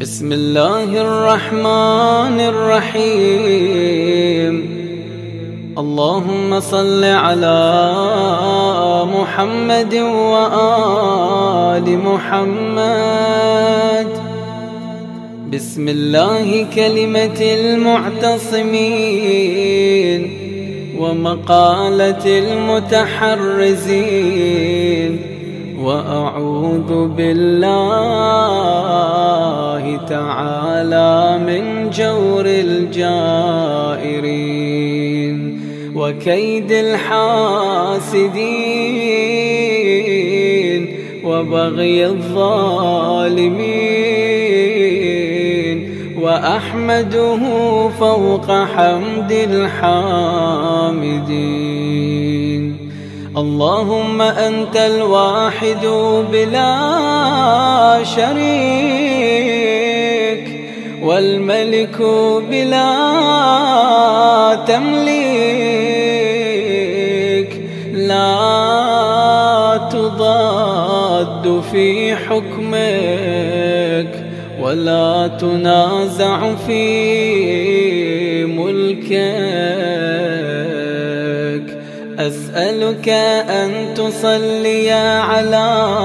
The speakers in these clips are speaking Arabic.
بسم الله الرحمن الرحيم. اللهم صل على محمد وآل محمد. بسم الله كلمة المعتصمين ومقالة المتحرزين. وأعوذ بالله تعالى من جور الجائرين وكيد الحاسدين وبغي الظالمين وأحمده فوق حمد الحامدين اللهم أنت الواحد بلا شريك والملك بلا تمليك لا تضاد في حكمك ولا تنازع في ملكك. أسألك أن تصلي على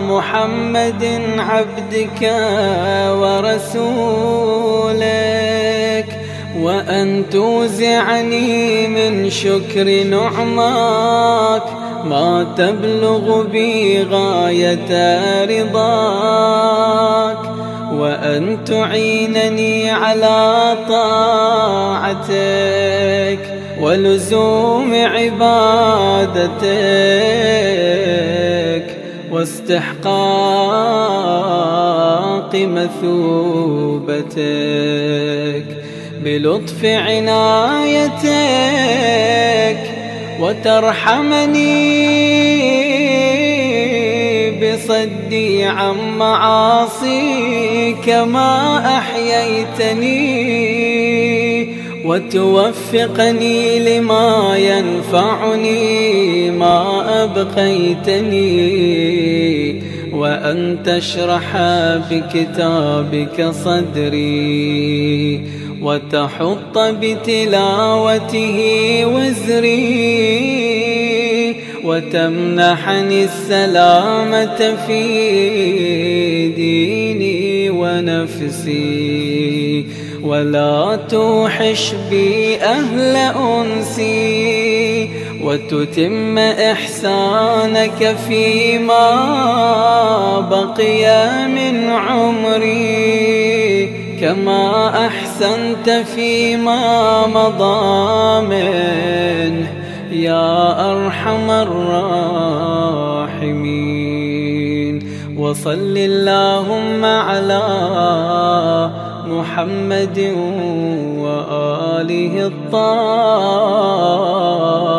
محمد عبدك ورسولك وأن توزعني من شكر نعماك. ما تبلغ بي غاية رضاك وأن تعينني على طاعتك. ولزوم عبادتك واستحقاق مثوبتك بلطف عنايتك وترحمني بصدي عن معاصيك ما أحييتني وتوفقني لما ينفعني ما أبقيتني. وأن تشرح بكتابك صدري وتحط بتلاوته وزري. وتمنحني السلامة في ديني ونفسي. ولا توحش بي أهل أنسي. وتتم إحسانك فيما بقي من عمري. كما أحسنت فيما مضى منه. يا أرحم الراحمين. وصل اللهم على محمد وآله الطاهرين.